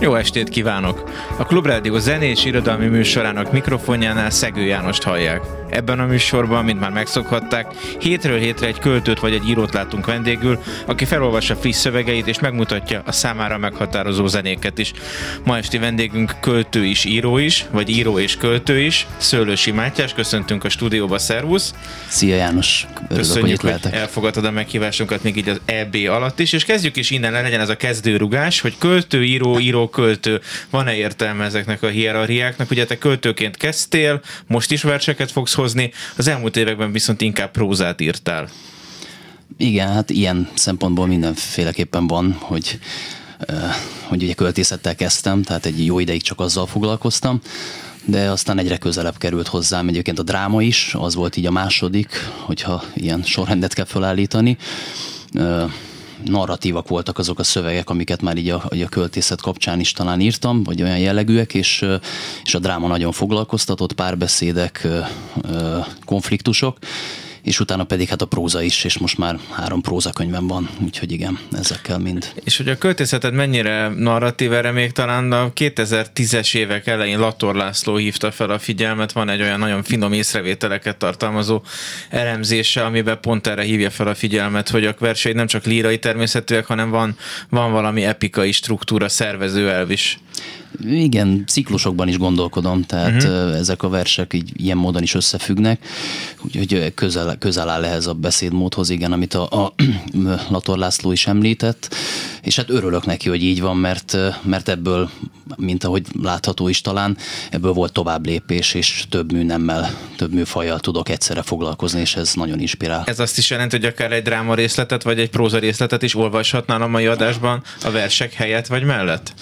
Jó estét kívánok! A Klubrádió zenés irodalmi műsorának mikrofonjánál Szegő Jánost hallják. Ebben a műsorban, mint már megszokhatták, hétről hétre egy költőt vagy egy írót látunk vendégül, aki felolvassa friss szövegeit és megmutatja a számára meghatározó zenéket is. Ma esti vendégünk költő is, író is, vagy író és költő is, Szőlősi Mátyás, köszöntünk a stúdióba, szervusz! Szia János! Örülök, Köszönjük, hogy, hogy elfogadtad a meghívásunkat még így az EB alatt is, és kezdjük is innen, legyen ez a kezdőrugás, hogy költő, író, író, költő. Van-e értelme ezeknek a hierarchiáknak? Ugye te költőként kezdtél, most is verseket fogsz hozni, az elmúlt években viszont inkább prózát írtál. Igen, hát ilyen szempontból mindenféleképpen van, hogy hogy ugye költészettel kezdtem, tehát egy jó ideig csak azzal foglalkoztam, de aztán egyre közelebb került hozzám egyébként a dráma is, az volt így a második, hogyha ilyen sorrendet kell felállítani narratívak voltak azok a szövegek, amiket már így a, a költészet kapcsán is talán írtam, vagy olyan jellegűek, és, és a dráma nagyon foglalkoztatott, párbeszédek, konfliktusok, és utána pedig hát a próza is, és most már három prózakönyvem van, úgyhogy igen, ezekkel mind. És hogy a költészeted mennyire narratív, erre még talán a 2010-es évek elején Lator László hívta fel a figyelmet, van egy olyan nagyon finom észrevételeket tartalmazó elemzése, amiben pont erre hívja fel a figyelmet, hogy a versei nem csak lírai természetűek, hanem van, van valami epikai struktúra, szervező elv is. Igen, ciklusokban is gondolkodom, tehát uh-huh. ezek a versek így ilyen módon is összefüggnek, úgyhogy közel, közel áll ehhez a beszédmódhoz, igen, amit a, a Lator László is említett, és hát örülök neki, hogy így van, mert, mert ebből, mint ahogy látható is talán, ebből volt tovább lépés, és több műnemmel, több műfajjal tudok egyszerre foglalkozni, és ez nagyon inspirál. Ez azt is jelenti, hogy akár egy dráma részletet, vagy egy próza részletet is olvashatnál a mai adásban a versek helyett, vagy mellett?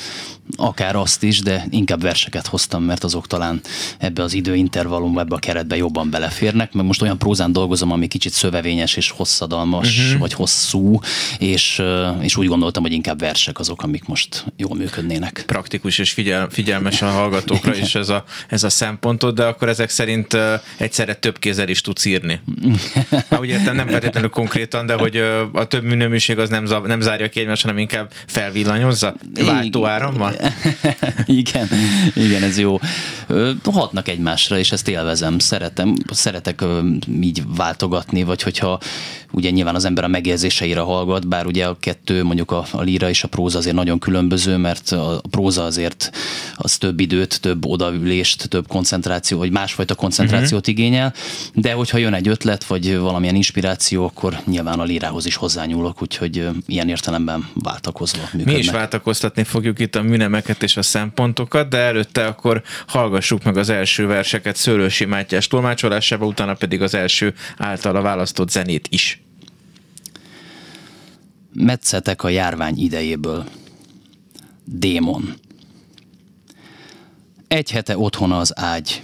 Akár azt is, de inkább verseket hoztam, mert azok talán ebbe az időintervallumba, ebbe a keretbe jobban beleférnek, meg most olyan prózán dolgozom, ami kicsit szövevényes és hosszadalmas, uh-huh. vagy hosszú, és, és úgy gondoltam, hogy inkább versek azok, amik most jól működnének. Praktikus és figyel, figyelmes a hallgatókra is ez a, ez a szempontod, de akkor ezek szerint egyszerre több kézzel is tudsz írni. Ha úgy értem, nem feltétlenül konkrétan, de hogy a több minőség az nem, nem zárja ki egymást, hanem inkább felvillanyozza váltóárammal? igen, igen, ez jó. Hatnak egymásra, és ezt élvezem, szeretem, szeretek így váltogatni, vagy hogyha ugye nyilván az ember a megérzéseire hallgat, bár ugye a kettő, mondjuk a, a líra és a próza azért nagyon különböző, mert a próza azért az több időt, több odaülést, több koncentráció, vagy másfajta koncentrációt uh-huh. igényel, de hogyha jön egy ötlet, vagy valamilyen inspiráció, akkor nyilván a lírához is hozzányúlok, úgyhogy ilyen értelemben váltakozva működnek. Mi is váltakoztatni fogjuk itt a műnemeket és a szempontokat, de előtte akkor hallgassuk meg az első verseket Szőlősi Mátyás tolmácsolásába, utána pedig az első általa választott zenét is. Metszetek a járvány idejéből. Démon. Egy hete otthona az ágy.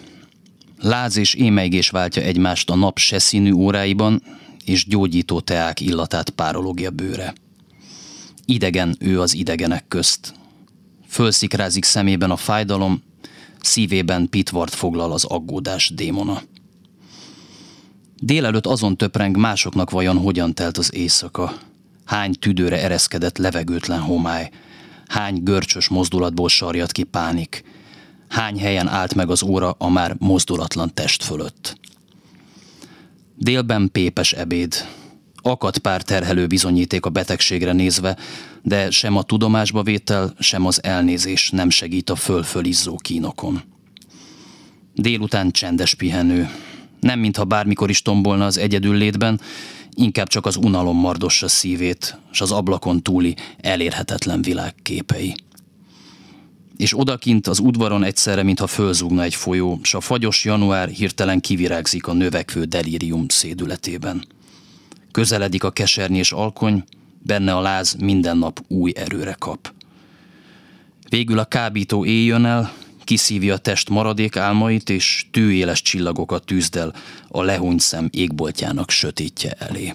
Láz és émeigés váltja egymást a nap se színű óráiban, és gyógyító teák illatát párologja bőre. Idegen ő az idegenek közt. Fölszikrázik szemében a fájdalom, szívében pitvart foglal az aggódás démona. Délelőtt azon töpreng másoknak vajon hogyan telt az éjszaka. Hány tüdőre ereszkedett levegőtlen homály, hány görcsös mozdulatból sarjat ki pánik, hány helyen állt meg az óra a már mozdulatlan test fölött. Délben pépes ebéd, akad pár terhelő bizonyíték a betegségre nézve, de sem a tudomásba vétel, sem az elnézés nem segít a föl-fölizzó kínokon. Délután csendes pihenő. Nem mintha bármikor is tombolna az egyedül létben, inkább csak az unalom mardossa szívét, s az ablakon túli elérhetetlen világ képei. És odakint az udvaron egyszerre, mintha fölzúgna egy folyó, s a fagyos január hirtelen kivirágzik a növekvő delírium szédületében. Közeledik a kesernyés alkony, benne a láz minden nap új erőre kap. Végül a kábító éjjön el, kiszívja a test maradék álmait, és tűéles csillagokat tűzd el a lehúny szem égboltjának sötétje elé.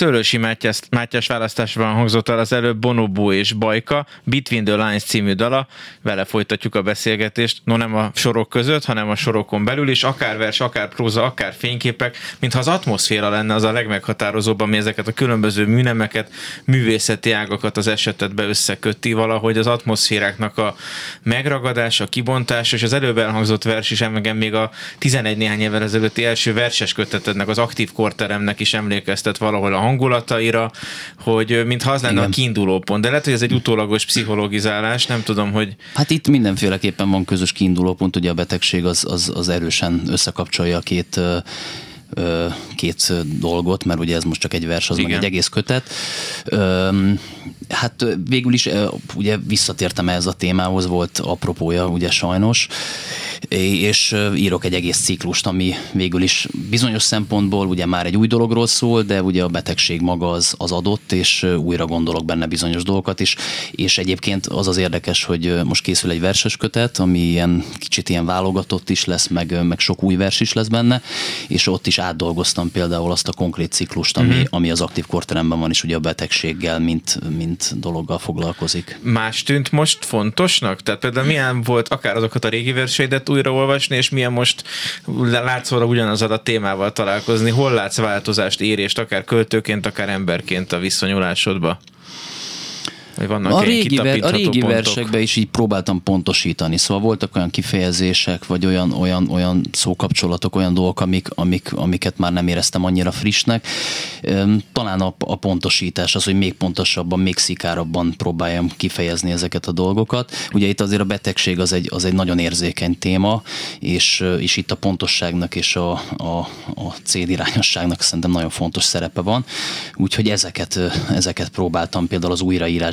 Szőlősi Mátyás, Mátyás választásban hangzott el az előbb Bonobó és Bajka, Between the Lines című dala, vele folytatjuk a beszélgetést, no nem a sorok között, hanem a sorokon belül is, akár vers, akár próza, akár fényképek, mintha az atmoszféra lenne az a legmeghatározóbb, ami ezeket a különböző műnemeket, művészeti ágakat az esetetbe összekötti valahogy az atmoszféráknak a megragadása, kibontása, és az előbb elhangzott vers is engem még a 11 néhány évvel ezelőtti első verses kötetednek, az aktív korteremnek is emlékeztet valahol a hangulataira, hogy mintha az lenne Igen. a kiinduló pont. De lehet, hogy ez egy utólagos pszichologizálás, nem tudom, hogy... Hát itt mindenféleképpen van közös kiinduló pont, ugye a betegség az, az, az erősen összekapcsolja a két két dolgot, mert ugye ez most csak egy vers, az Igen. meg egy egész kötet. Hát végül is ugye visszatértem ehhez a témához, volt apropója ugye sajnos, és írok egy egész ciklust, ami végül is bizonyos szempontból ugye már egy új dologról szól, de ugye a betegség maga az, az adott, és újra gondolok benne bizonyos dolgokat is, és egyébként az az érdekes, hogy most készül egy verses kötet, ami ilyen kicsit ilyen válogatott is lesz, meg, meg sok új vers is lesz benne, és ott is átdolgoztam például azt a konkrét ciklust, ami, uh-huh. ami az aktív korteremben van, és ugye a betegséggel, mint, mint dologgal foglalkozik. Más tűnt most fontosnak? Tehát például milyen volt akár azokat a régi verseidet újraolvasni, és milyen most látszóra ugyanaz a témával találkozni? Hol látsz változást, érést, akár költőként, akár emberként a viszonyulásodba? Vannak a régi, ver, a régi versekben is így próbáltam pontosítani, szóval voltak olyan kifejezések, vagy olyan, olyan, olyan szókapcsolatok, olyan dolgok, amik, amik, amiket már nem éreztem annyira frissnek. Talán a, a pontosítás az, hogy még pontosabban, még szikárabban próbáljam kifejezni ezeket a dolgokat. Ugye itt azért a betegség az egy, az egy nagyon érzékeny téma, és, és itt a pontosságnak és a, a, a célirányosságnak szerintem nagyon fontos szerepe van. Úgyhogy ezeket, ezeket próbáltam például az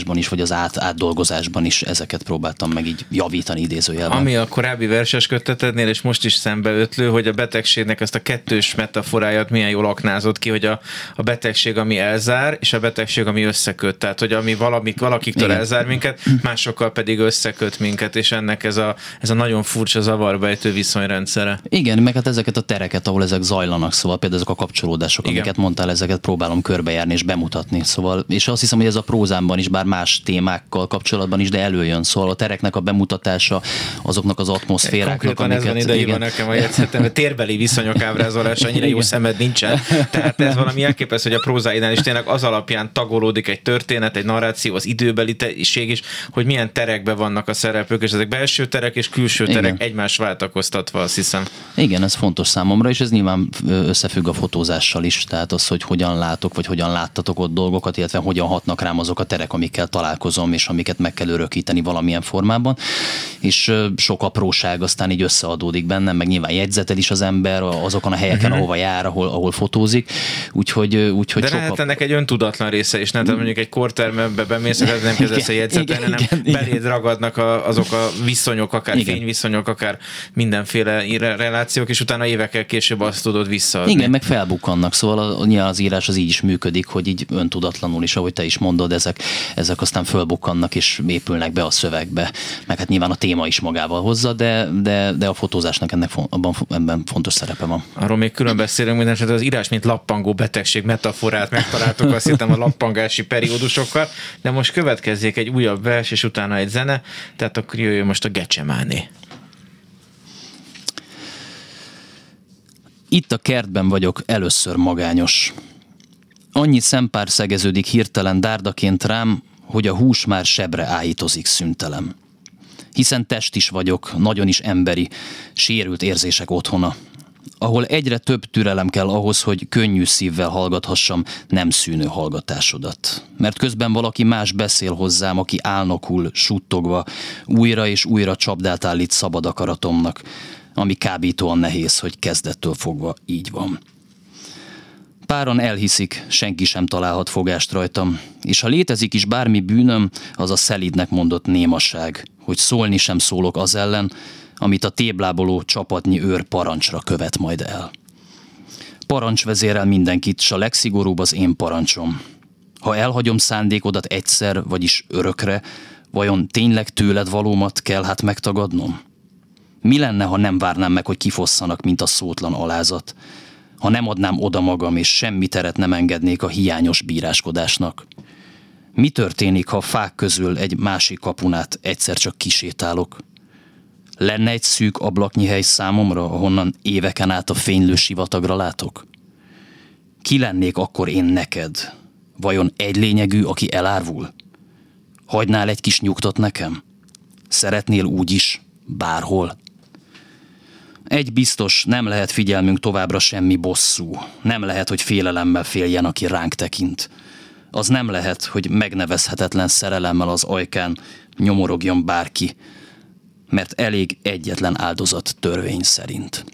újraírásban is, vagy az át, átdolgozásban is ezeket próbáltam meg így javítani idézőjelben. Ami a korábbi verses kötetednél, és most is szembeötlő, hogy a betegségnek ezt a kettős metaforáját milyen jól aknázott ki, hogy a, a betegség, ami elzár, és a betegség, ami összeköt. Tehát, hogy ami valamik, valakiktől Igen. elzár minket, másokkal pedig összeköt minket, és ennek ez a, ez a nagyon furcsa zavarbejtő viszonyrendszere. Igen, meg hát ezeket a tereket, ahol ezek zajlanak, szóval például ezek a kapcsolódások, Igen. amiket mondtál, ezeket próbálom körbejárni és bemutatni. Szóval, és azt hiszem, hogy ez a prózámban is, bár más témákkal kapcsolatban is, de előjön. Szóval a tereknek a bemutatása, azoknak az atmoszféráknak, Konkrétan amiket... ez van idejében igen. nekem a jegyzetem, térbeli viszonyok ábrázolása, annyira jó szemed nincsen. Tehát ez valami elképesztő, hogy a prózáidán is tényleg az alapján tagolódik egy történet, egy narráció, az időbeli iség is, hogy milyen terekben vannak a szereplők, és ezek belső terek és külső terek igen. egymás váltakoztatva, azt hiszem. Igen, ez fontos számomra, és ez nyilván összefügg a fotózással is, tehát az, hogy hogyan látok, vagy hogyan láttatok ott dolgokat, illetve hogyan hatnak rám azok a terek, amikkel találkozom, és amiket meg kell örökíteni valamilyen formában. És sok apróság aztán így összeadódik bennem, meg nyilván jegyzetel is az ember azokon a helyeken, uh-huh. ahova jár, ahol, ahol fotózik. Úgyhogy, úgyhogy De lehet ennek egy öntudatlan része is, nem? Tehát mondjuk egy kortermebe bemész, nem kezdesz a jegyzetelni, hanem igen, beléd ragadnak a, azok a viszonyok, akár igen. fényviszonyok, akár mindenféle relációk, és utána évekkel később azt tudod visszaadni. Igen, meg felbukkannak, szóval a, az írás az így is működik, hogy így öntudatlanul is, ahogy te is mondod, ezek, ezek aztán fölbukkannak és épülnek be a szövegbe, meg hát nyilván a téma is magával hozza, de, de, de a fotózásnak ennek abban, ebben fontos szerepe van. Arról még külön beszélünk, minden az írás, mint lappangó betegség metaforát megtaláltuk azt hittem a lappangási periódusokkal, de most következzék egy újabb vers, és utána egy zene, tehát akkor jöjjön most a Gecsemáné. Itt a kertben vagyok először magányos. Annyi szempár szegeződik hirtelen dárdaként rám, hogy a hús már sebre áhítozik szüntelem. Hiszen test is vagyok, nagyon is emberi, sérült érzések otthona, ahol egyre több türelem kell ahhoz, hogy könnyű szívvel hallgathassam nem szűnő hallgatásodat. Mert közben valaki más beszél hozzám, aki álnokul, suttogva, újra és újra csapdát állít szabad akaratomnak, ami kábítóan nehéz, hogy kezdettől fogva így van. Páran elhiszik, senki sem találhat fogást rajtam, és ha létezik is bármi bűnöm, az a szelidnek mondott némasság, hogy szólni sem szólok az ellen, amit a tébláboló csapatnyi őr parancsra követ majd el. Parancs vezérel mindenkit, s a legszigorúbb az én parancsom. Ha elhagyom szándékodat egyszer, vagyis örökre, vajon tényleg tőled valómat kell hát megtagadnom? Mi lenne, ha nem várnám meg, hogy kifosszanak, mint a szótlan alázat? Ha nem adnám oda magam, és semmi teret nem engednék a hiányos bíráskodásnak? Mi történik, ha fák közül egy másik kapunát egyszer csak kisétálok? Lenne egy szűk ablaknyi hely számomra, ahonnan éveken át a fénylő sivatagra látok? Ki lennék akkor én neked? Vajon egy lényegű, aki elárvul? Hagynál egy kis nyugtot nekem? Szeretnél úgy is, bárhol? Egy biztos, nem lehet figyelmünk továbbra semmi bosszú. Nem lehet, hogy félelemmel féljen, aki ránk tekint. Az nem lehet, hogy megnevezhetetlen szerelemmel az ajkán nyomorogjon bárki, mert elég egyetlen áldozat törvény szerint.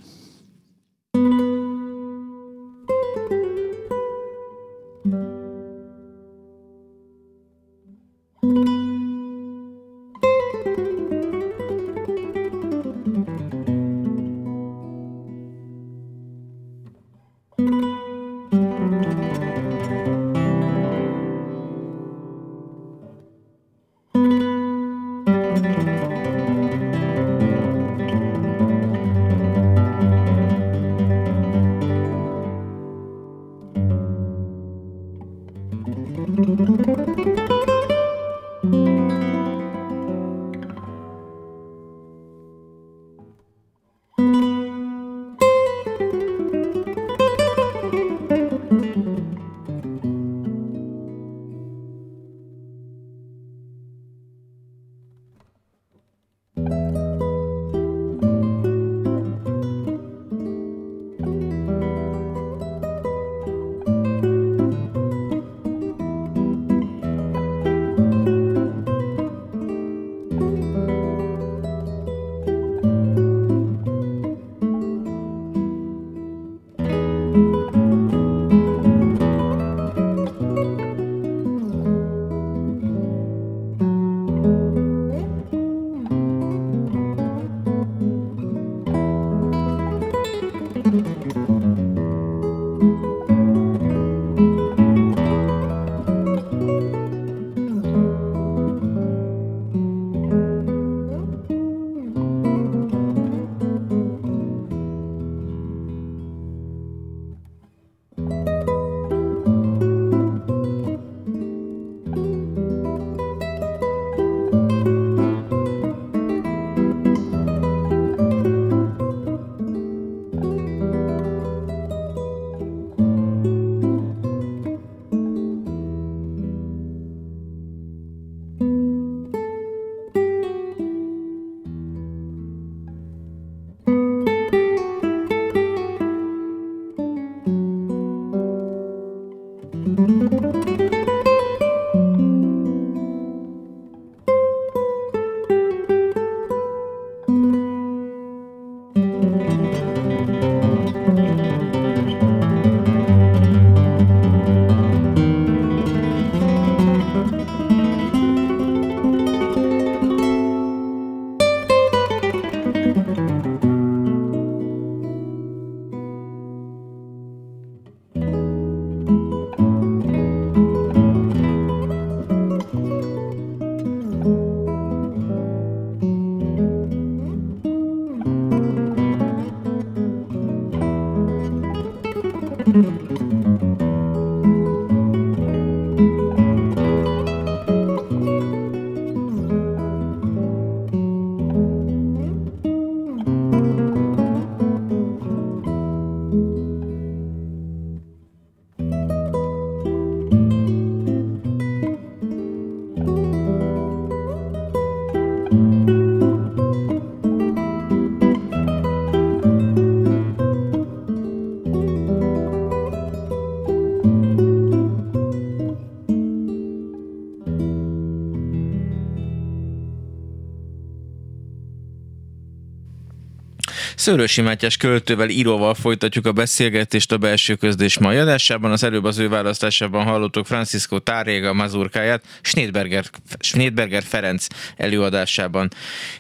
Szőrösi Mátyás költővel, íróval folytatjuk a beszélgetést a belső közlés mai adásában. Az előbb az ő választásában hallottuk Francisco Tárréga mazurkáját Schneidberger, Schneidberger Ferenc előadásában.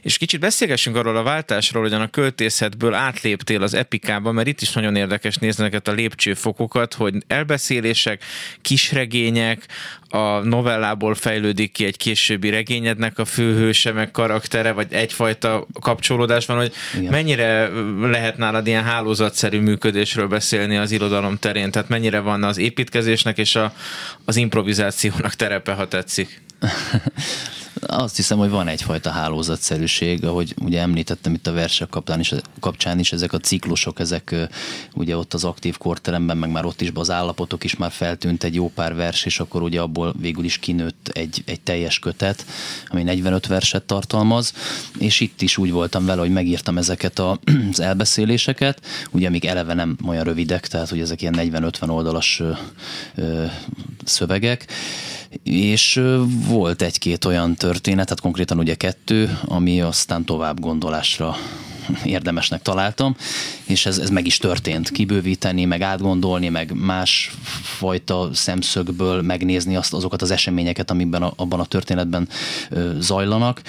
És kicsit beszélgessünk arról a váltásról, hogyan a költészetből átléptél az epikába, mert itt is nagyon érdekes nézni a lépcsőfokokat, hogy elbeszélések, kisregények, a novellából fejlődik ki egy későbbi regényednek a főhőse, meg karaktere, vagy egyfajta kapcsolódás van, hogy Igen. mennyire lehet nálad ilyen hálózatszerű működésről beszélni az irodalom terén, tehát mennyire van az építkezésnek és a, az improvizációnak terepe, ha tetszik? azt hiszem, hogy van egyfajta hálózatszerűség, ahogy ugye említettem itt a versek kapcsán is, kapcsán is ezek a ciklusok, ezek ugye ott az aktív korteremben, meg már ott is az állapotok is már feltűnt egy jó pár vers, és akkor ugye abból végül is kinőtt egy, egy teljes kötet, ami 45 verset tartalmaz, és itt is úgy voltam vele, hogy megírtam ezeket a, az elbeszéléseket, ugye amik eleve nem olyan rövidek, tehát hogy ezek ilyen 40-50 oldalas ö, ö, szövegek, és volt egy-két olyan történet, tehát konkrétan ugye kettő, ami aztán tovább gondolásra érdemesnek találtam, és ez, ez meg is történt. Kibővíteni, meg átgondolni, meg más fajta szemszögből megnézni azt, azokat az eseményeket, amikben a, abban a történetben ö, zajlanak.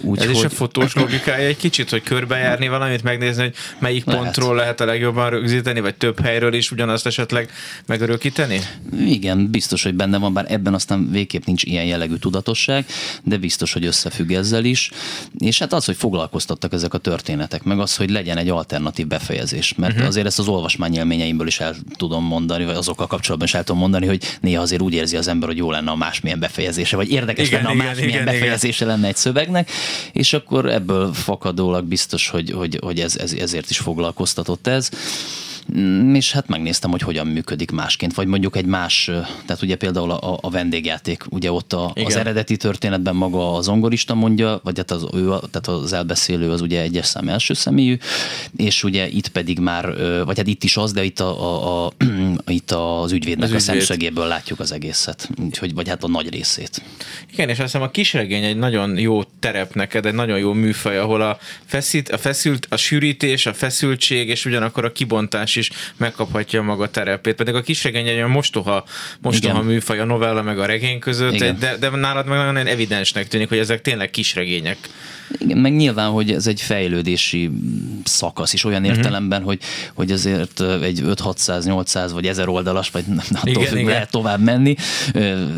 Úgy, ez hogy... is a fotós logikája egy kicsit, hogy körbejárni valamit, megnézni, hogy melyik lehet. pontról lehet a legjobban rögzíteni, vagy több helyről is ugyanazt esetleg megörökíteni? Igen, biztos, hogy benne van, bár ebben aztán végképp nincs ilyen jellegű tudatosság, de biztos, hogy összefügg ezzel is. És hát az, hogy foglalkoztattak ezek a történetek, meg az, hogy legyen egy alternatív befejezés, mert uh-huh. azért ezt az olvasmány élményeimből is el tudom mondani, vagy azokkal kapcsolatban is el tudom mondani, hogy néha azért úgy érzi az ember, hogy jó lenne a másmilyen befejezése, vagy érdekes igen, lenne a másmilyen igen, befejezése igen. lenne egy szövegnek, és akkor ebből fakadólag biztos, hogy, hogy, hogy ez, ez, ezért is foglalkoztatott ez. Mm, és hát megnéztem, hogy hogyan működik másként, vagy mondjuk egy más, tehát ugye például a, a vendégjáték, ugye ott a, az eredeti történetben maga az zongorista mondja, vagy hát az, ő, tehát az elbeszélő az ugye egyes szám első személyű, és ugye itt pedig már, vagy hát itt is az, de itt, a, a, a itt az ügyvédnek az a ügyvéd. szemszögéből látjuk az egészet, úgyhogy, vagy hát a nagy részét. Igen, és azt hiszem a kisregény egy nagyon jó terep neked, egy nagyon jó műfaj, ahol a, feszít, a feszült, a sűrítés, a feszültség, és ugyanakkor a kibontás is megkaphatja maga terepét. Pedig a kisregény egy olyan mostoha, mostoha műfaj a novella meg a regény között, de, de nálad meg nagyon evidensnek tűnik, hogy ezek tényleg kisregények. Igen, meg nyilván, hogy ez egy fejlődési szakasz is olyan uh-huh. értelemben, hogy, hogy azért egy 5-600-800 vagy 1000 oldalas, vagy nem, attól igen, függ, igen. lehet tovább menni,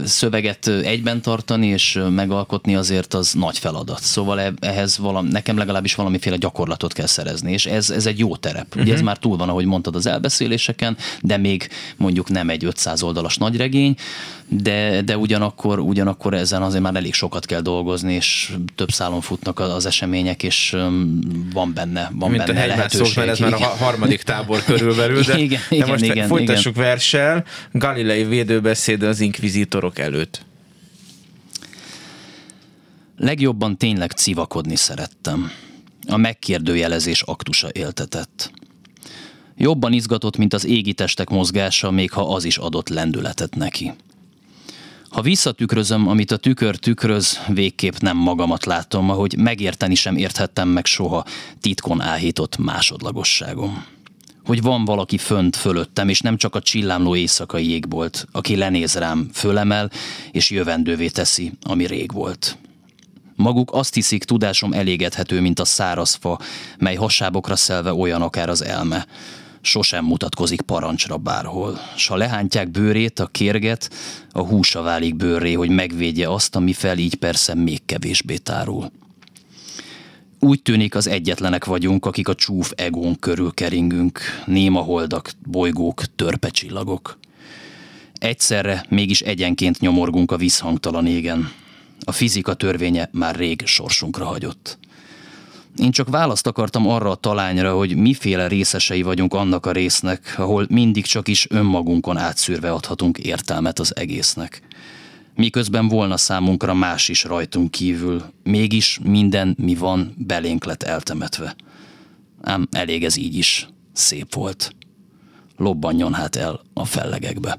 szöveget egyben tartani és megalkotni azért az nagy feladat. Szóval e, ehhez valam, nekem legalábbis valamiféle gyakorlatot kell szerezni, és ez, ez egy jó terep. Uh-huh. Ugye ez mhm. már túl van, ahogy mondtad az elbeszéléseken, de még mondjuk nem egy 500 oldalas nagyregény, de, de ugyanakkor, ugyanakkor ezen azért már elég sokat kell dolgozni, és több szálon futnak az események, és van benne, van Mint benne a lehetőség. mert ez már a harmadik tábor körülbelül, de, igen, de most igen, folytassuk igen. verssel. Galilei védőbeszéd az inkvizitorok előtt. Legjobban tényleg civakodni szerettem. A megkérdőjelezés aktusa éltetett. Jobban izgatott, mint az égi testek mozgása, még ha az is adott lendületet neki. Ha visszatükrözöm, amit a tükör tükröz, végképp nem magamat látom, ahogy megérteni sem érthettem meg soha titkon áhított másodlagosságom. Hogy van valaki fönt fölöttem, és nem csak a csillámló éjszakai jégbolt, aki lenéz rám, fölemel, és jövendővé teszi, ami rég volt. Maguk azt hiszik, tudásom elégedhető, mint a száraz fa, mely hasábokra szelve olyan akár az elme, sosem mutatkozik parancsra bárhol. S ha lehántják bőrét, a kérget, a húsa válik bőrré, hogy megvédje azt, ami fel így persze még kevésbé tárul. Úgy tűnik az egyetlenek vagyunk, akik a csúf egón körül keringünk, néma holdak, bolygók, törpecsillagok. Egyszerre mégis egyenként nyomorgunk a visszhangtalan égen. A fizika törvénye már rég sorsunkra hagyott. Én csak választ akartam arra a talányra, hogy miféle részesei vagyunk annak a résznek, ahol mindig csak is önmagunkon átszűrve adhatunk értelmet az egésznek. Miközben volna számunkra más is rajtunk kívül, mégis minden, mi van, belénk lett eltemetve. Ám elég ez így is. Szép volt. Lobbanjon hát el a fellegekbe.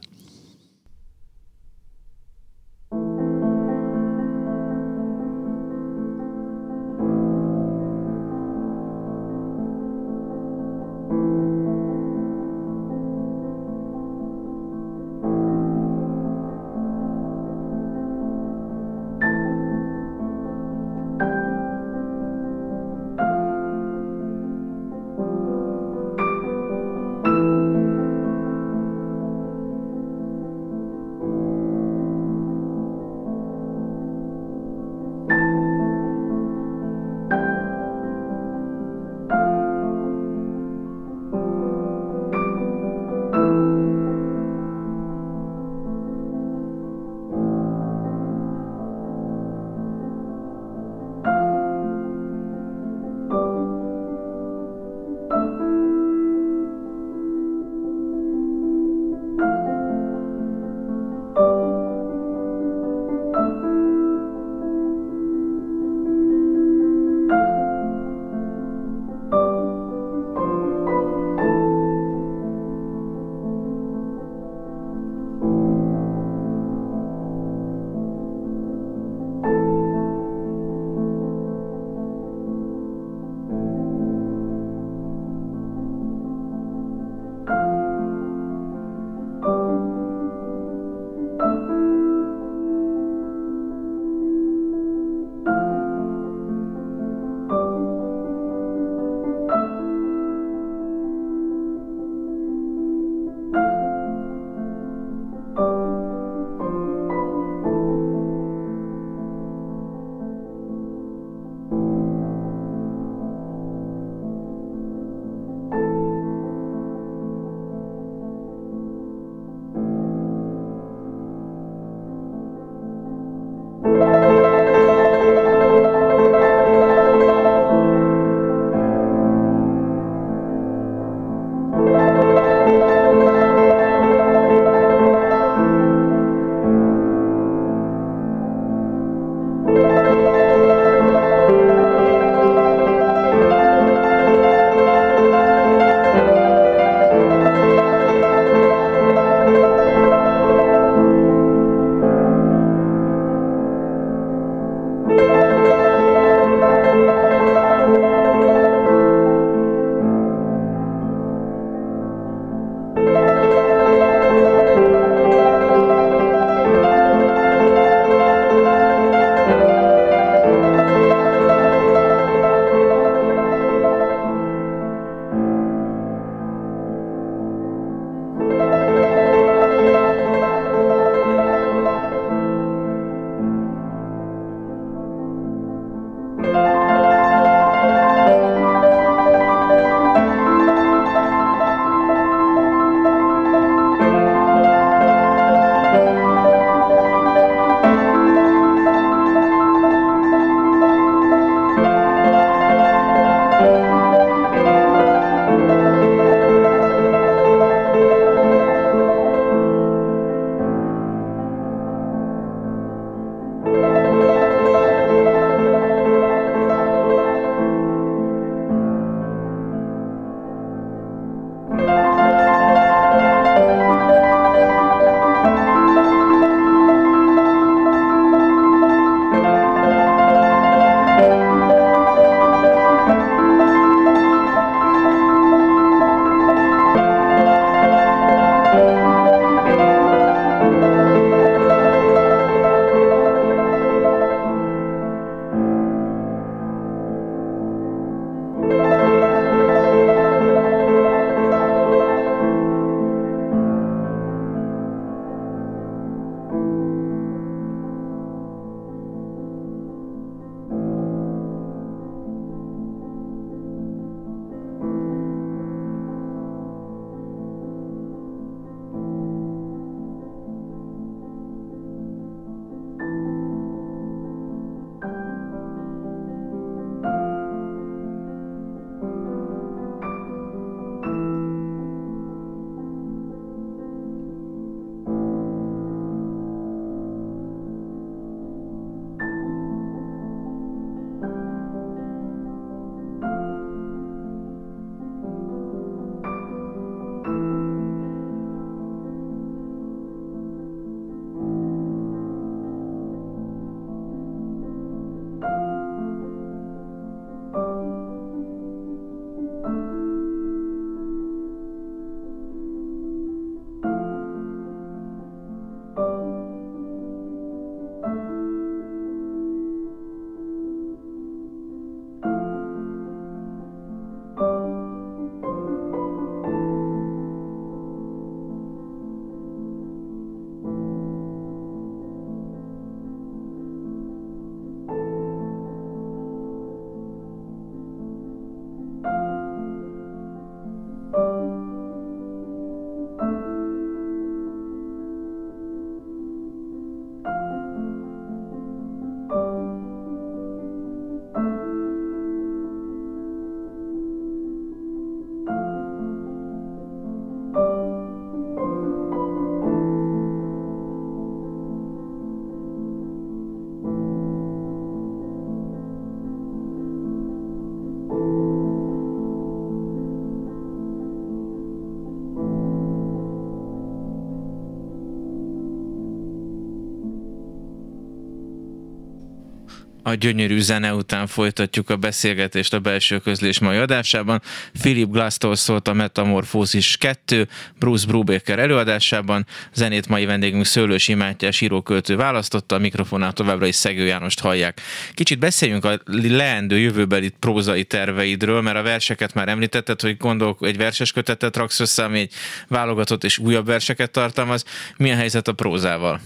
A gyönyörű zene után folytatjuk a beszélgetést a belső közlés mai adásában. Philip Glass-tól szólt a Metamorfózis 2, Bruce Brubaker előadásában. Zenét mai vendégünk Szőlősi Mátyás íróköltő választotta, a mikrofonál továbbra is Szegő Jánost hallják. Kicsit beszéljünk a leendő jövőbeli prózai terveidről, mert a verseket már említetted, hogy gondol egy verses kötetet raksz össze, ami egy válogatott és újabb verseket tartalmaz. Milyen helyzet a prózával?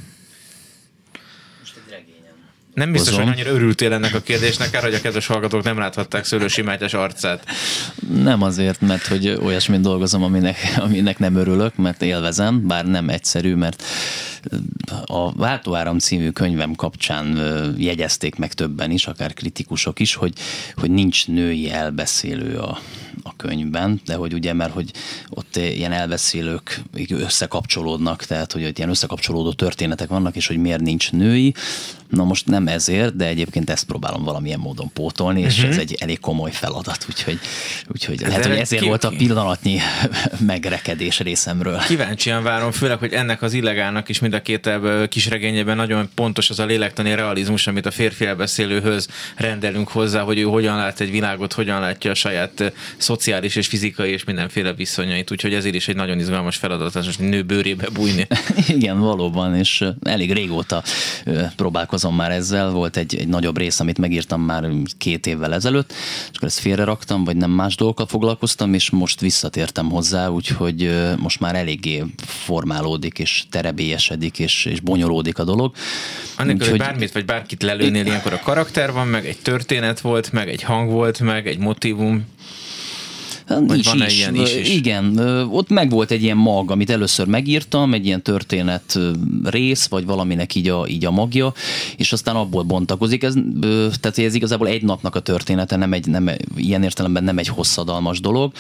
Nem biztos, hogy annyira örültél ennek a kérdésnek, kár, hogy a kedves hallgatók nem láthatták Szőlősi Mátyás arcát. Nem azért, mert hogy olyasmit dolgozom, aminek, aminek nem örülök, mert élvezem, bár nem egyszerű, mert a Váltóáram című könyvem kapcsán jegyezték meg többen is, akár kritikusok is, hogy, hogy nincs női elbeszélő a, a könyvben, de hogy ugye, mert hogy ott ilyen elbeszélők összekapcsolódnak, tehát hogy ott ilyen összekapcsolódó történetek vannak, és hogy miért nincs női. Na most nem ezért, de egyébként ezt próbálom valamilyen módon pótolni, és uh-huh. ez egy elég komoly feladat, úgyhogy, úgyhogy lehet, hogy ezért ki, volt a pillanatnyi megrekedés részemről. Kíváncsian várom, főleg, hogy ennek az illegálnak is mind a két kisregényében nagyon pontos az a lélektani realizmus, amit a férfi elbeszélőhöz rendelünk hozzá, hogy ő hogyan lát egy világot, hogyan látja a saját szociális és fizikai és mindenféle viszonyait, úgyhogy ezért is egy nagyon izgalmas feladat, az nő bőrébe bújni. Igen, valóban, és elég régóta próbálkozom már ezzel, volt egy, egy nagyobb rész, amit megírtam már két évvel ezelőtt, és akkor ezt félre raktam, vagy nem más dolgokkal foglalkoztam, és most visszatértem hozzá, úgyhogy most már eléggé formálódik, és terebélyesedik, és, és bonyolódik a dolog. Annélkül, hogy bármit vagy bárkit lelőnél, ilyenkor a karakter van, meg egy történet volt, meg egy hang volt, meg egy motivum, is, van-e is, ilyen is, is? Igen, ott meg volt egy ilyen mag, amit először megírtam, egy ilyen történet rész, vagy valaminek így a, így a magja, és aztán abból bontakozik. Ez, tehát ez igazából egy napnak a története, nem egy, nem, ilyen értelemben nem egy hosszadalmas dolog,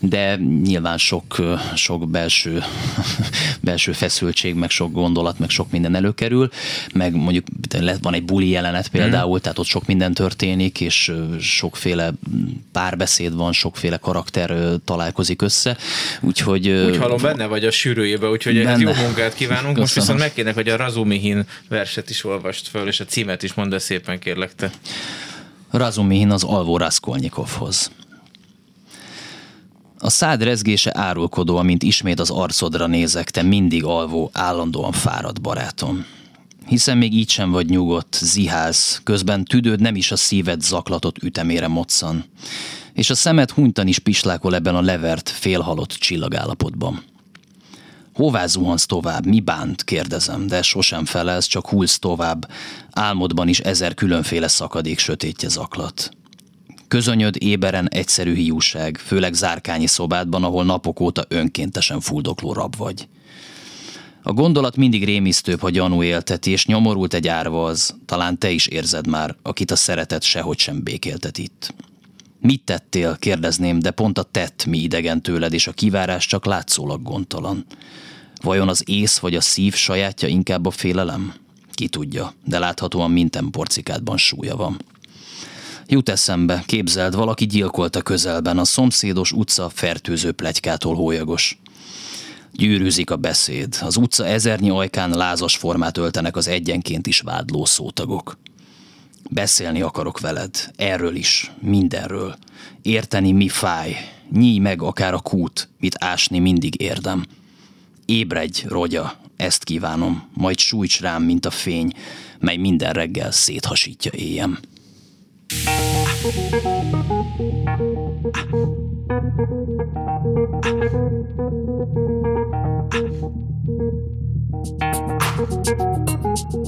de nyilván sok, sok belső, belső feszültség, meg sok gondolat, meg sok minden előkerül, meg mondjuk van egy buli jelenet például, hmm. tehát ott sok minden történik, és sokféle párbeszéd van, sokféle karakter karakter találkozik össze. Úgyhogy, Úgy hallom, benne vagy a sűrűjébe, úgyhogy benne. ehhez jó munkát kívánunk. Köszönöm. Most viszont megkérnek, hogy a Razumihin verset is olvast föl, és a címet is mondd szépen, kérlek te. Razumihin az Alvó Raskolnikovhoz. A szád rezgése árulkodó, amint ismét az arcodra nézek, te mindig alvó, állandóan fáradt barátom. Hiszen még így sem vagy nyugodt, ziház, közben tüdőd nem is a szíved zaklatott ütemére moccan és a szemed hunytan is pislákol ebben a levert, félhalott csillagállapotban. Hová zuhansz tovább, mi bánt, kérdezem, de sosem felelsz, csak hullsz tovább, álmodban is ezer különféle szakadék sötétje zaklat. Közönyöd éberen egyszerű hiúság, főleg zárkányi szobádban, ahol napok óta önkéntesen fuldokló rab vagy. A gondolat mindig rémisztőbb, ha gyanú élteti, és nyomorult egy árva az, talán te is érzed már, akit a szeretet sehogy sem békéltet itt. Mit tettél, kérdezném, de pont a tett mi idegen tőled, és a kivárás csak látszólag gondtalan. Vajon az ész vagy a szív sajátja inkább a félelem? Ki tudja, de láthatóan minden porcikádban súlya van. Jut eszembe, képzeld, valaki gyilkolta közelben, a szomszédos utca fertőző plegykától hólyagos. Gyűrűzik a beszéd, az utca ezernyi ajkán lázas formát öltenek az egyenként is vádló szótagok. Beszélni akarok veled, erről is, mindenről. Érteni, mi fáj, nyíj meg akár a kút, mit ásni mindig érdem. Ébredj, rogya, ezt kívánom, majd sújts rám, mint a fény, mely minden reggel széthasítja éjem. Thank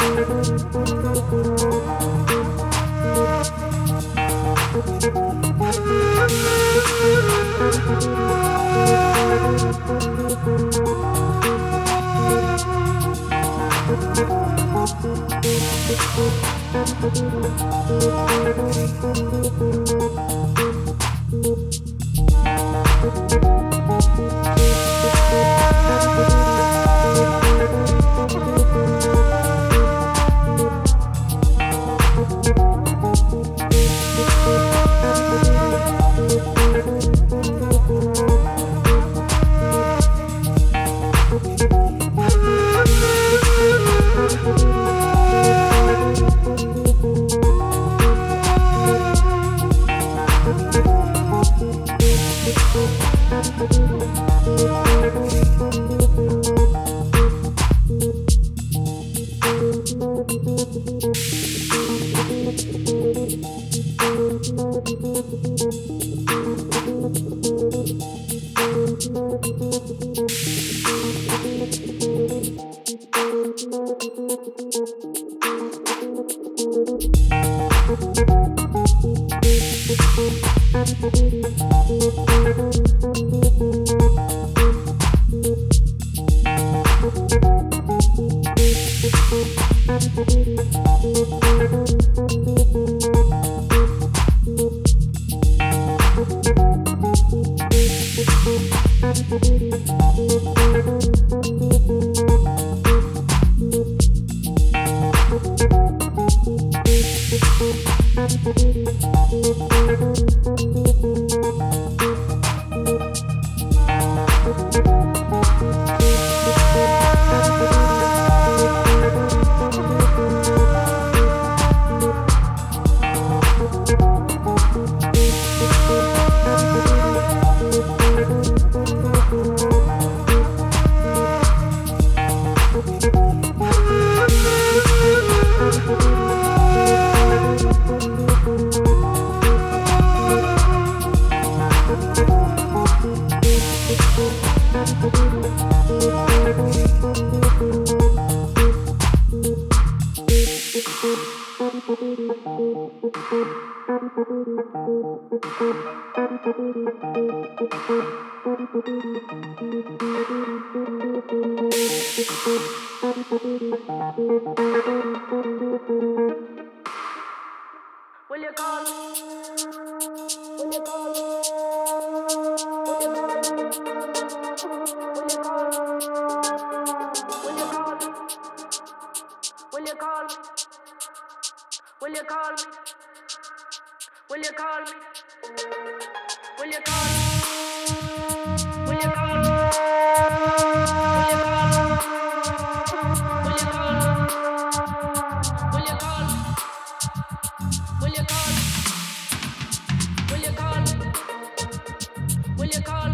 you call?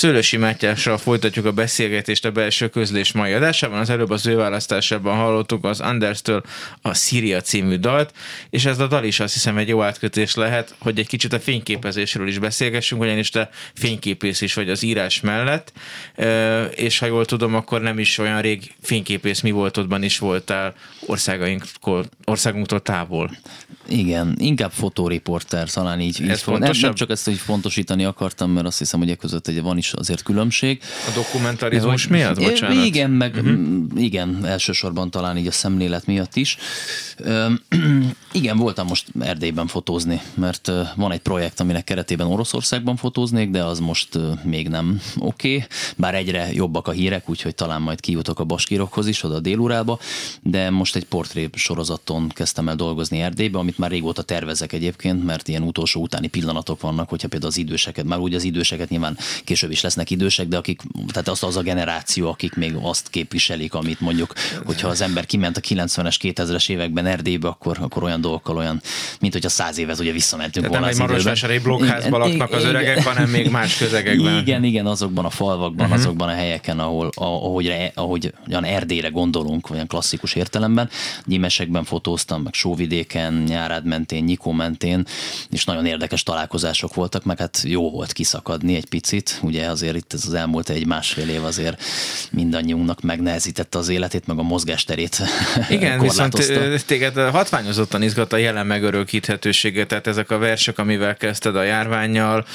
Szőlősi Mátyással folytatjuk a beszélgetést a belső közlés mai adásában. Az előbb az ő választásában hallottuk az Anders-től a Syria című dalt, és ez a dal is azt hiszem egy jó átkötés lehet, hogy egy kicsit a fényképezésről is beszélgessünk, ugyanis te fényképész is vagy az írás mellett, és ha jól tudom, akkor nem is olyan rég fényképész mi voltodban is voltál országunktól távol. Igen, inkább fotóriporter, talán így. Ez így nem, nem csak ezt, hogy fontosítani akartam, mert azt hiszem, hogy e között egy, van is azért különbség. A dokumentarizmus hogy, miatt? Bocsánat. Igen, meg uh-huh. igen, elsősorban talán így a szemlélet miatt is. igen, voltam most Erdélyben fotózni, mert van egy projekt, aminek keretében Oroszországban fotóznék, de az most még nem oké, okay. bár egyre jobbak a hírek, úgyhogy talán majd kijutok a baskírokhoz is, oda a délurába, de most egy portré sorozaton kezdtem el dolgozni Erdélybe, amit már régóta tervezek egyébként, mert ilyen utolsó utáni pillanatok vannak, hogyha például az időseket, már úgy az időseket nyilván később is lesznek idősek, de akik, tehát azt az a generáció, akik még azt képviselik, amit mondjuk, hogyha az ember kiment a 90-es, 2000-es években Erdélybe, akkor, akkor olyan dolgokkal olyan, mint hogy a száz évez ugye visszamentünk Tehát volna nem egy marosvásári blokkházban laknak az öregek, igen. hanem még más közegekben. Igen, igen, azokban a falvakban, uh-huh. azokban a helyeken, ahol, ahogy, ahogy olyan Erdélyre gondolunk, olyan klasszikus értelemben. Gyímesekben fotóztam, meg Sóvidéken, Nyárád mentén, Nyikó mentén, és nagyon érdekes találkozások voltak, meg hát jó volt kiszakadni egy picit. Ugye azért itt ez az elmúlt egy-másfél év azért mindannyiunknak megnehezítette az életét, meg a mozgásterét Igen, viszont téged hatványozottan izgat a jelen megörökíthetősége, tehát ezek a versek, amivel kezdted a járványjal,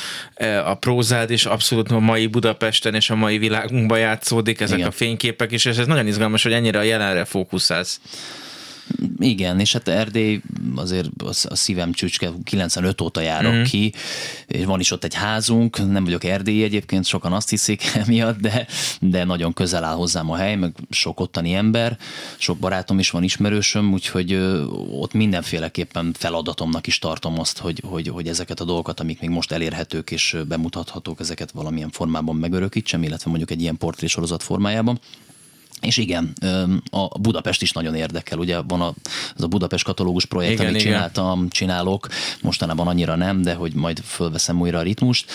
a prózád is abszolút a mai Budapesten és a mai világunkban játszódik, ezek Igen. a fényképek is, és ez nagyon izgalmas, hogy ennyire a jelenre fókuszálsz. Igen, és hát Erdély azért a szívem csücske, 95 óta járok mm. ki, és van is ott egy házunk, nem vagyok erdélyi egyébként, sokan azt hiszik emiatt, de, de nagyon közel áll hozzám a hely, meg sok ottani ember, sok barátom is van, ismerősöm, úgyhogy ott mindenféleképpen feladatomnak is tartom azt, hogy, hogy, hogy ezeket a dolgokat, amik még most elérhetők és bemutathatók, ezeket valamilyen formában megörökítsem, illetve mondjuk egy ilyen portrésorozat formájában. És igen, a Budapest is nagyon érdekel. Ugye van a, az a Budapest katalógus projekt, igen, amit igen. csináltam, csinálok, mostanában annyira nem, de hogy majd fölveszem újra a ritmust.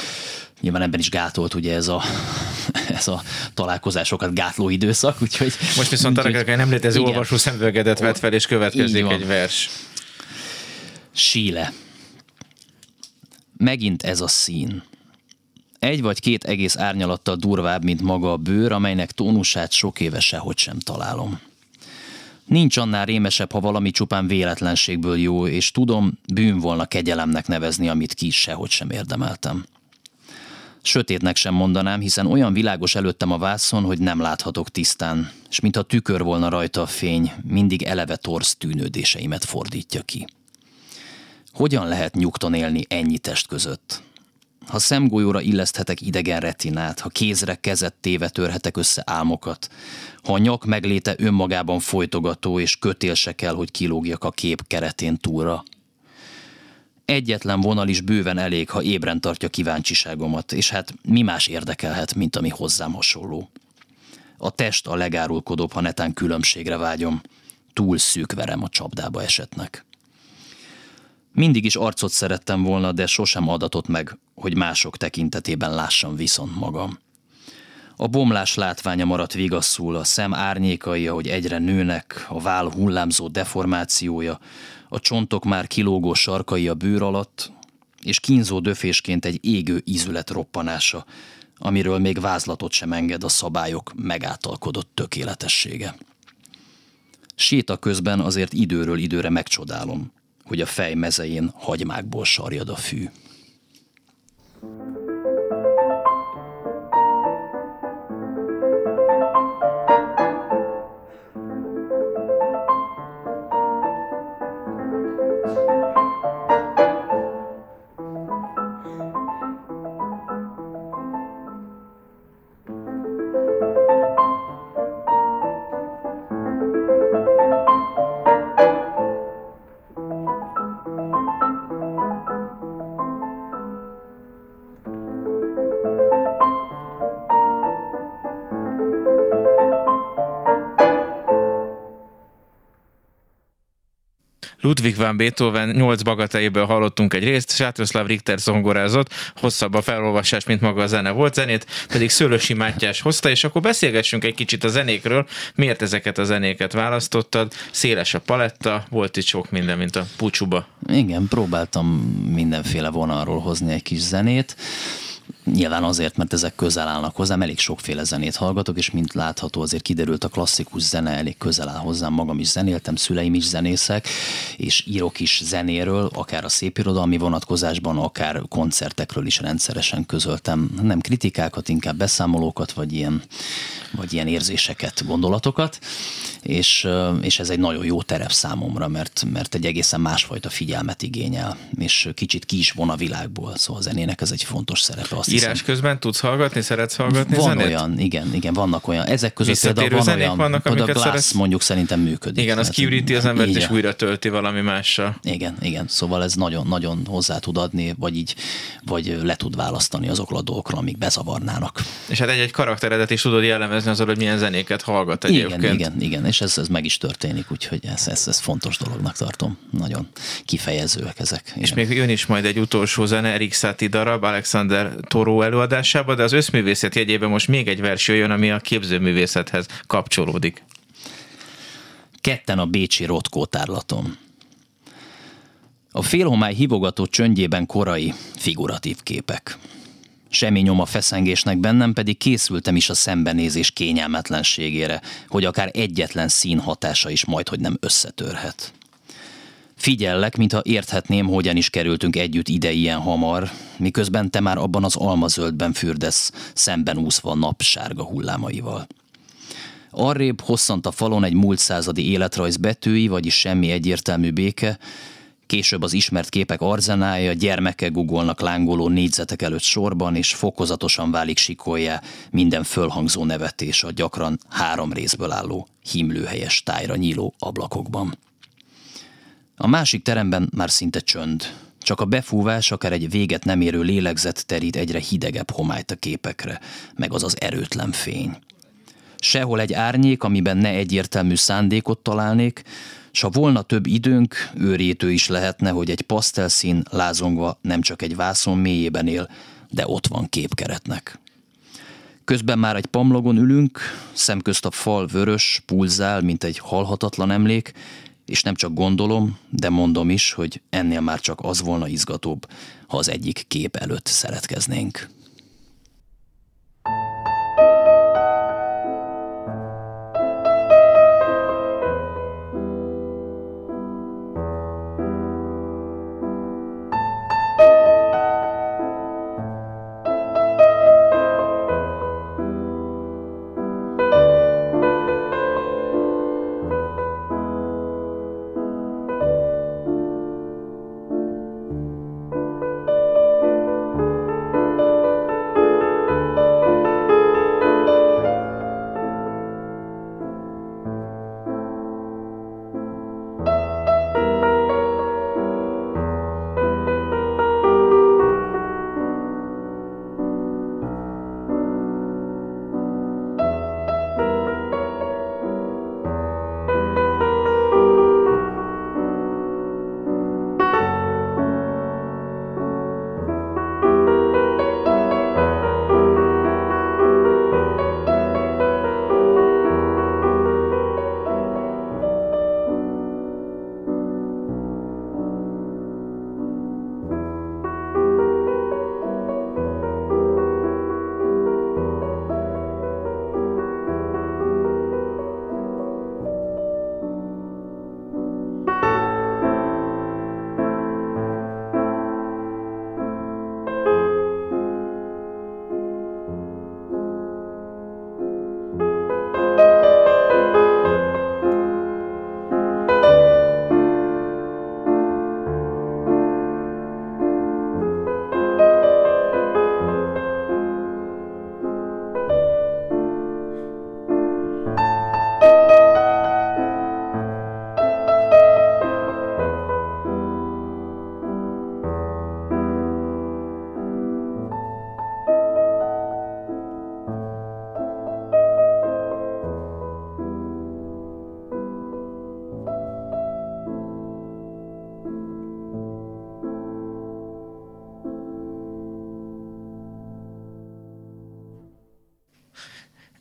Nyilván ebben is gátolt ugye ez a, ez a találkozásokat gátló időszak, úgyhogy... Most viszont arra kell, nem létező olvasó szemüvegedet vett fel, és következik egy vers. Síle. Megint ez a szín egy vagy két egész árnyalattal durvább, mint maga a bőr, amelynek tónusát sok éve sehogy sem találom. Nincs annál rémesebb, ha valami csupán véletlenségből jó, és tudom, bűn volna kegyelemnek nevezni, amit ki sehogy sem érdemeltem. Sötétnek sem mondanám, hiszen olyan világos előttem a vászon, hogy nem láthatok tisztán, és mintha tükör volna rajta a fény, mindig eleve torz tűnődéseimet fordítja ki. Hogyan lehet nyugton élni ennyi test között? Ha szemgolyóra illeszthetek idegen retinát, ha kézre kezet téve törhetek össze álmokat, ha a nyak megléte önmagában folytogató és kötél se kell, hogy kilógjak a kép keretén túlra. Egyetlen vonal is bőven elég, ha ébren tartja kíváncsiságomat, és hát mi más érdekelhet, mint ami hozzám hasonló. A test a legárulkodóbb, ha netán különbségre vágyom. Túl szűk verem a csapdába esetnek. Mindig is arcot szerettem volna, de sosem adatott meg, hogy mások tekintetében lássam viszont magam. A bomlás látványa maradt vigasszul, a szem árnyékai, ahogy egyre nőnek, a váll hullámzó deformációja, a csontok már kilógó sarkai a bőr alatt, és kínzó döfésként egy égő ízület roppanása, amiről még vázlatot sem enged a szabályok megáltalkodott tökéletessége. Séta közben azért időről időre megcsodálom, hogy a fej mezején hagymákból sarjad a fű. Ludwig van Beethoven 8 bagateléből hallottunk egy részt, Sátroszláv Richter zongorázott, hosszabb a felolvasás, mint maga a zene volt, zenét pedig Szőlősi Mátyás hozta, és akkor beszélgessünk egy kicsit a zenékről, miért ezeket a zenéket választottad, széles a paletta, volt itt sok minden, mint a pucsuba. Igen, próbáltam mindenféle vonalról hozni egy kis zenét. Nyilván azért, mert ezek közel állnak hozzám, elég sokféle zenét hallgatok, és mint látható azért kiderült a klasszikus zene elég közel áll hozzám, magam is zenéltem, szüleim is zenészek, és írok is zenéről, akár a szépirodalmi vonatkozásban, akár koncertekről is rendszeresen közöltem, nem kritikákat, inkább beszámolókat, vagy ilyen, vagy ilyen érzéseket, gondolatokat, és, és ez egy nagyon jó terep számomra, mert, mert egy egészen másfajta figyelmet igényel, és kicsit ki is von a világból, szóval a zenének ez egy fontos szerepe. Azt Írás hiszem, közben tudsz hallgatni, szeretsz hallgatni Van zenét? olyan, igen, igen, vannak olyan. Ezek között például van olyan, vannak, a Glass szeretsz? mondjuk szerintem működik. Igen, az kiüríti az embert, és újra tölti valami mással. Igen, igen, szóval ez nagyon-nagyon hozzá tud adni, vagy így, vagy le tud választani azokról a dolgokról, amik bezavarnának. És hát egy-egy karakteredet is tudod jellemezni azon, hogy milyen zenéket hallgat egyébként. Igen, igen, igen, és ez, ez meg is történik, úgyhogy ez, ez, ez fontos dolognak tartom. Nagyon kifejezőek ezek. Igen. És még jön is majd egy utolsó zene, Erik Satie darab, Alexander Toró előadásába, de az összművészet jegyében most még egy vers jön, ami a képzőművészethez kapcsolódik. Ketten a Bécsi Rotkó tárlatom. A félhomály hivogató csöndjében korai, figuratív képek. Semmi nyoma feszengésnek bennem, pedig készültem is a szembenézés kényelmetlenségére, hogy akár egyetlen szín hatása is majd, hogy nem összetörhet. Figyellek, mintha érthetném, hogyan is kerültünk együtt ide ilyen hamar, miközben te már abban az almazöldben fürdesz, szemben úszva sárga hullámaival. Arrébb hosszant a falon egy múlt századi életrajz betűi, vagyis semmi egyértelmű béke, Később az ismert képek arzenája, gyermekek guggolnak lángoló négyzetek előtt sorban, és fokozatosan válik sikoljá minden fölhangzó nevetés a gyakran három részből álló himlőhelyes tájra nyíló ablakokban. A másik teremben már szinte csönd. Csak a befúvás, akár egy véget nem érő lélegzet terít egyre hidegebb homályt a képekre, meg az az erőtlen fény. Sehol egy árnyék, amiben ne egyértelmű szándékot találnék, s ha volna több időnk, őrétő is lehetne, hogy egy pasztelszín lázongva nem csak egy vászon mélyében él, de ott van képkeretnek. Közben már egy pamlogon ülünk, szemközt a fal vörös, pulzál, mint egy halhatatlan emlék, és nem csak gondolom, de mondom is, hogy ennél már csak az volna izgatóbb, ha az egyik kép előtt szeretkeznénk.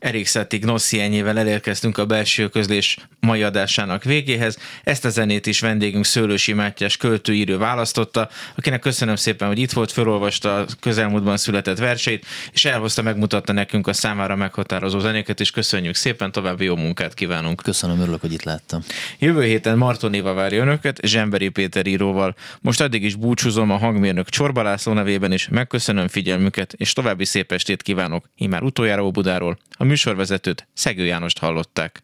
Erik Szettig Nossziennyével elérkeztünk a belső közlés mai adásának végéhez. Ezt a zenét is vendégünk Szőlősi Mátyás költőírő választotta, akinek köszönöm szépen, hogy itt volt, felolvasta a közelmúltban született verseit, és elhozta, megmutatta nekünk a számára meghatározó zenéket, és köszönjük szépen, további jó munkát kívánunk. Köszönöm, örülök, hogy itt láttam. Jövő héten Marton Éva várja önöket, Zsemberi Péter íróval. Most addig is búcsúzom a hangmérnök Csorba László nevében is, megköszönöm figyelmüket, és további szép estét kívánok, immár utoljára Óbudáról. A műsorvezetőt Szegő Jánost hallották.